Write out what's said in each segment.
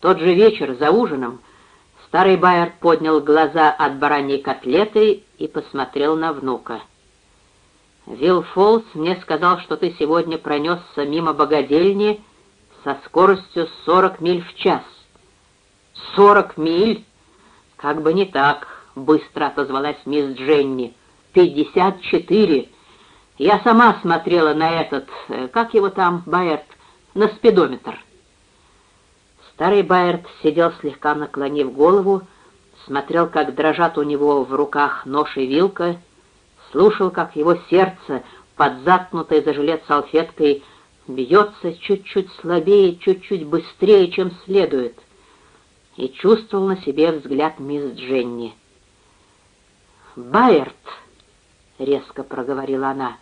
Тот же вечер за ужином старый Байерд поднял глаза от бараньей котлеты и посмотрел на внука. «Вилл Фолс мне сказал, что ты сегодня пронесся мимо богадельни со скоростью 40 миль в час». «Сорок миль? Как бы не так», — быстро отозвалась мисс Дженни. «Пятьдесят четыре. Я сама смотрела на этот, э, как его там, Байерт, на спидометр». Старый Байерт сидел слегка наклонив голову, смотрел, как дрожат у него в руках нож и вилка, слушал, как его сердце, подзаткнутое за жилет салфеткой, бьется чуть-чуть слабее, чуть-чуть быстрее, чем следует — и чувствовал на себе взгляд мисс Дженни. «Байерт!» — резко проговорила она.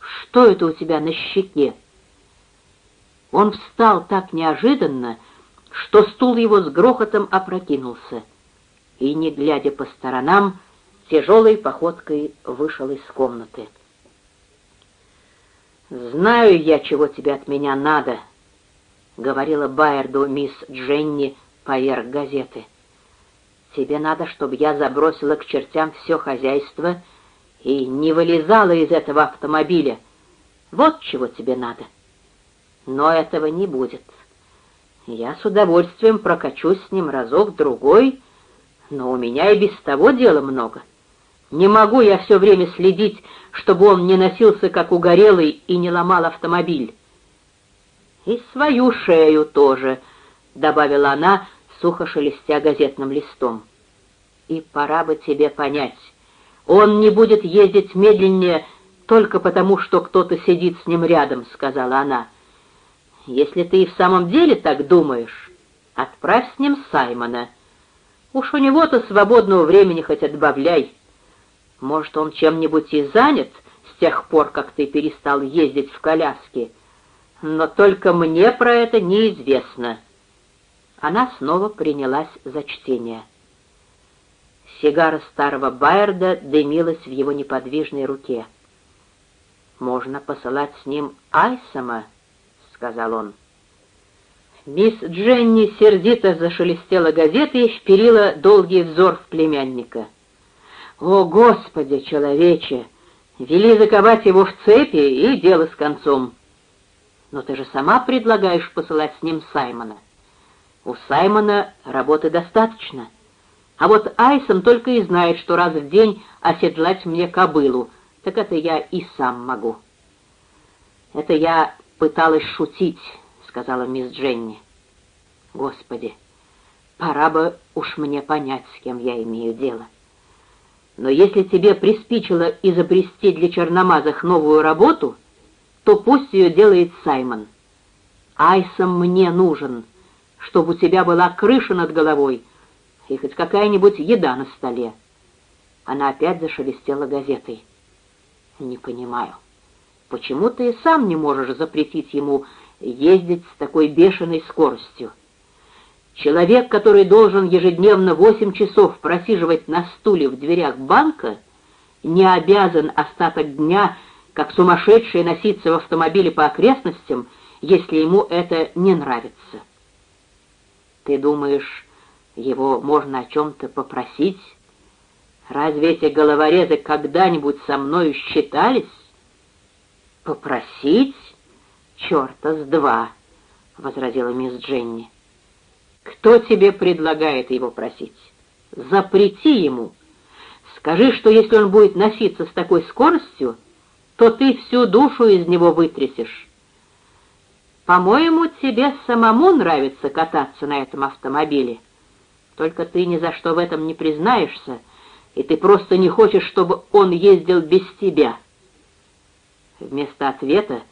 «Что это у тебя на щеке?» Он встал так неожиданно, что стул его с грохотом опрокинулся, и, не глядя по сторонам, тяжелой походкой вышел из комнаты. «Знаю я, чего тебе от меня надо», — говорила Байерду мисс Дженни, — поверх газеты. Тебе надо, чтобы я забросила к чертям все хозяйство и не вылезала из этого автомобиля. Вот чего тебе надо. Но этого не будет. Я с удовольствием прокачусь с ним разок-другой, но у меня и без того дела много. Не могу я все время следить, чтобы он не носился как угорелый и не ломал автомобиль. И свою шею тоже —— добавила она, сухо шелестя газетным листом. «И пора бы тебе понять, он не будет ездить медленнее только потому, что кто-то сидит с ним рядом», — сказала она. «Если ты и в самом деле так думаешь, отправь с ним Саймона. Уж у него-то свободного времени хоть отбавляй. Может, он чем-нибудь и занят с тех пор, как ты перестал ездить в коляске, но только мне про это неизвестно». Она снова принялась за чтение. Сигара старого Байерда дымилась в его неподвижной руке. «Можно посылать с ним Айсома», — сказал он. Мисс Дженни сердито зашелестела газетой и вперила долгий взор в племянника. «О, Господи, человече! Вели заковать его в цепи, и дело с концом. Но ты же сама предлагаешь посылать с ним Саймона». У Саймона работы достаточно. А вот Айсон только и знает, что раз в день оседлать мне кобылу. Так это я и сам могу. Это я пыталась шутить, сказала мисс Дженни. Господи, пора бы уж мне понять, с кем я имею дело. Но если тебе приспичило изобрести для черномазых новую работу, то пусть ее делает Саймон. Айсон мне нужен, чтобы у тебя была крыша над головой и хоть какая-нибудь еда на столе. Она опять зашелестела газетой. «Не понимаю, почему ты сам не можешь запретить ему ездить с такой бешеной скоростью? Человек, который должен ежедневно восемь часов просиживать на стуле в дверях банка, не обязан остаток дня, как сумасшедший, носиться в автомобиле по окрестностям, если ему это не нравится». Ты думаешь, его можно о чем-то попросить? Разве эти головорезы когда-нибудь со мною считались? Попросить? Черта с два, — возразила мисс Дженни. Кто тебе предлагает его просить? Запрети ему. Скажи, что если он будет носиться с такой скоростью, то ты всю душу из него вытрясешь. По-моему, тебе самому нравится кататься на этом автомобиле. Только ты ни за что в этом не признаешься, и ты просто не хочешь, чтобы он ездил без тебя. Вместо ответа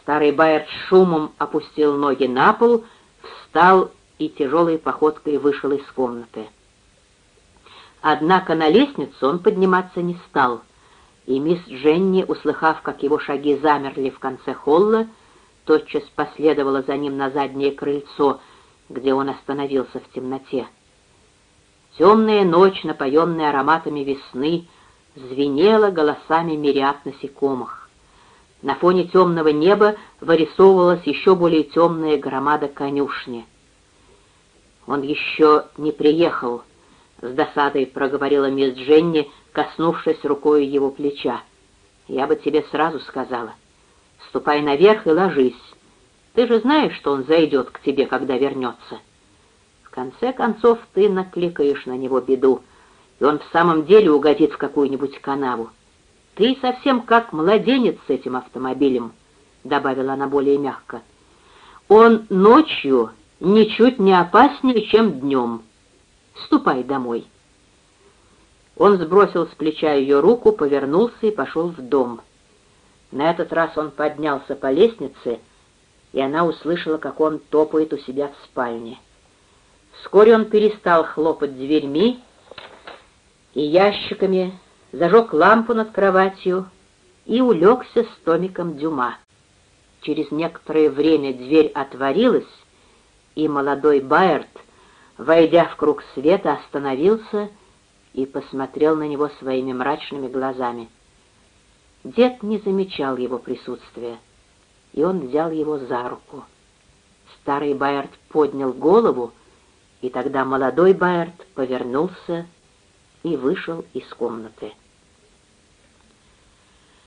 старый Байерт шумом опустил ноги на пол, встал и тяжелой походкой вышел из комнаты. Однако на лестницу он подниматься не стал, и мисс Дженни, услыхав, как его шаги замерли в конце холла, тотчас последовала за ним на заднее крыльцо, где он остановился в темноте. Темная ночь, напоенная ароматами весны, звенела голосами мириад насекомых. На фоне темного неба вырисовывалась еще более темная громада конюшни. «Он еще не приехал», — с досадой проговорила мисс Дженни, коснувшись рукой его плеча. «Я бы тебе сразу сказала. Ступай наверх и ложись. Ты же знаешь, что он зайдет к тебе, когда вернется. В конце концов, ты накликаешь на него беду, и он в самом деле угодит в какую-нибудь канаву. Ты совсем как младенец с этим автомобилем», — добавила она более мягко. «Он ночью ничуть не опаснее, чем днем. Ступай домой». Он сбросил с плеча ее руку, повернулся и пошел в дом. На этот раз он поднялся по лестнице, и она услышала, как он топает у себя в спальне. Вскоре он перестал хлопать дверьми и ящиками, зажег лампу над кроватью и улегся с томиком Дюма. Через некоторое время дверь отворилась, и молодой Байерт, войдя в круг света, остановился и посмотрел на него своими мрачными глазами. Дед не замечал его присутствия, и он взял его за руку. Старый Байерт поднял голову, и тогда молодой Байерт повернулся и вышел из комнаты.